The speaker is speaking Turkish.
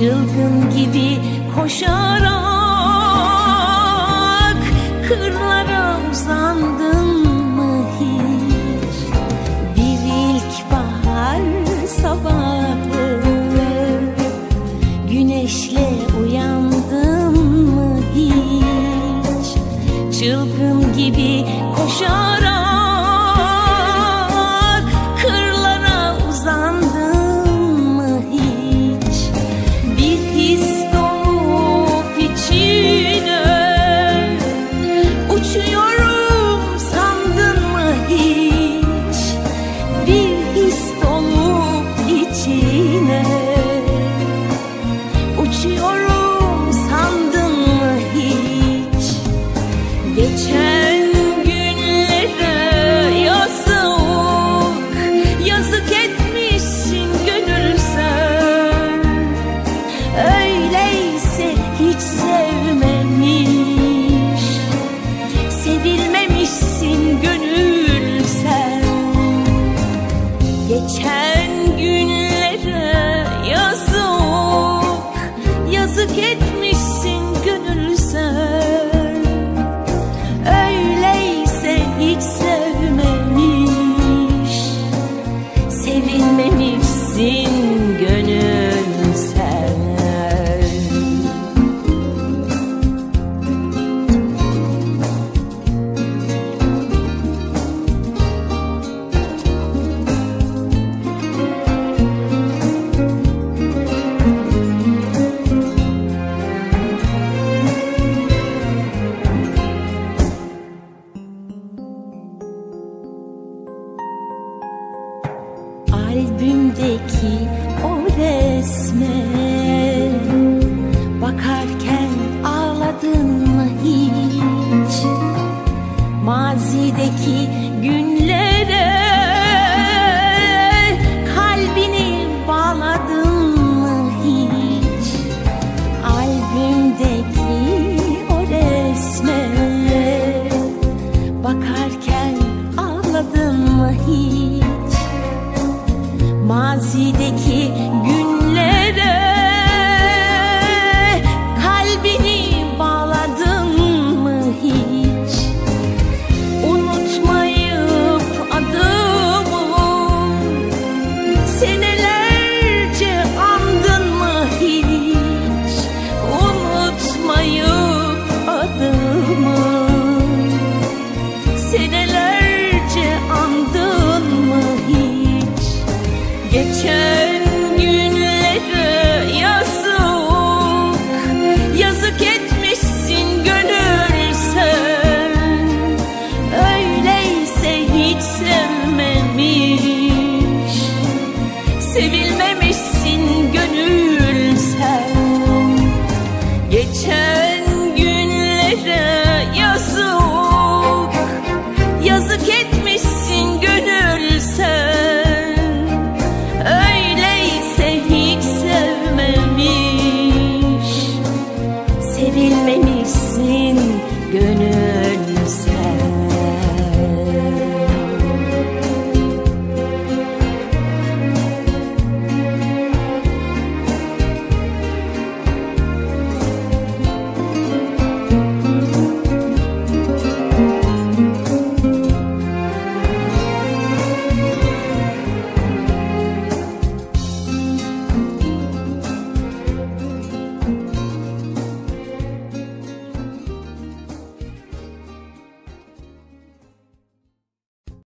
çılgın gibi koşarak kırlara uzandın mı hiç? Bir ilkbahar sabahı güneşle uyandın mı hiç? Çılgın gibi koşarak 缠 kalbimdeki o resme. Bakarken ağladın mı hiç? Mazideki günlere Kalbini bağladın mı hiç? Albümdeki o resme. Bakarken ağladın mı hiç? mazideki günlere kalbini bağladın mı hiç? Unutmayıp adımı senelerce andın mı hiç? Unutmayıp adımı seneler sevilmemişsin gönül sen. Geçer